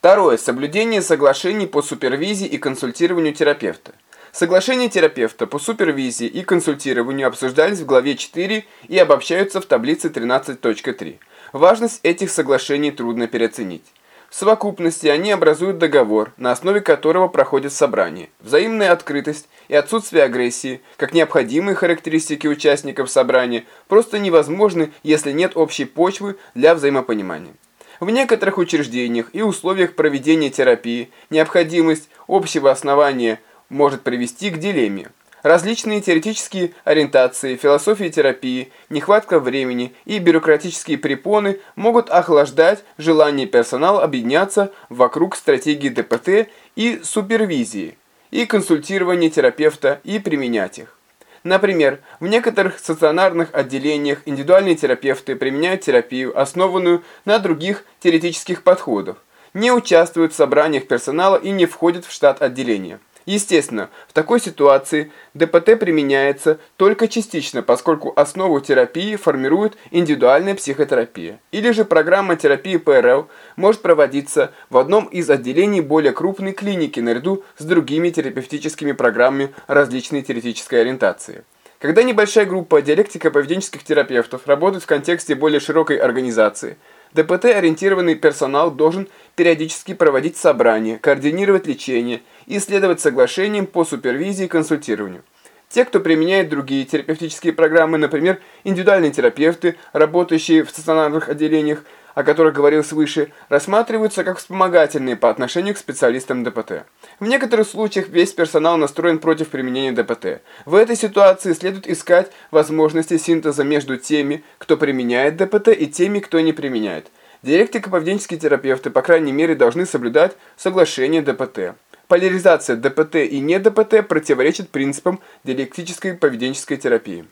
Второе. Соблюдение соглашений по супервизии и консультированию терапевта. Соглашения терапевта по супервизии и консультированию обсуждались в главе 4 и обобщаются в таблице 13.3. Важность этих соглашений трудно переоценить. В совокупности они образуют договор, на основе которого проходят собрания. Взаимная открытость и отсутствие агрессии, как необходимые характеристики участников собрания, просто невозможны, если нет общей почвы для взаимопонимания. В некоторых учреждениях и условиях проведения терапии необходимость общего основания может привести к дилемме. Различные теоретические ориентации, философия терапии, нехватка времени и бюрократические препоны могут охлаждать желание персонала объединяться вокруг стратегии ДПТ и супервизии, и консультирования терапевта и применять их. Например, в некоторых стационарных отделениях индивидуальные терапевты применяют терапию, основанную на других теоретических подходах, не участвуют в собраниях персонала и не входят в штат отделения. Естественно, в такой ситуации ДПТ применяется только частично, поскольку основу терапии формирует индивидуальная психотерапия. Или же программа терапии ПРЛ может проводиться в одном из отделений более крупной клиники наряду с другими терапевтическими программами различной теоретической ориентации. Когда небольшая группа диалектико-поведенческих терапевтов работает в контексте более широкой организации – ДПТ-ориентированный персонал должен периодически проводить собрания, координировать лечение и следовать соглашениям по супервизии и консультированию. Те, кто применяет другие терапевтические программы, например, индивидуальные терапевты, работающие в стационарных отделениях, о которых говорилось выше, рассматриваются как вспомогательные по отношению к специалистам ДПТ. В некоторых случаях весь персонал настроен против применения ДПТ. В этой ситуации следует искать возможности синтеза между теми, кто применяет ДПТ, и теми, кто не применяет. Диалектико-поведенческие терапевты, по крайней мере, должны соблюдать соглашение ДПТ. Поляризация ДПТ и не ДПТ противоречит принципам диалектической поведенческой терапии.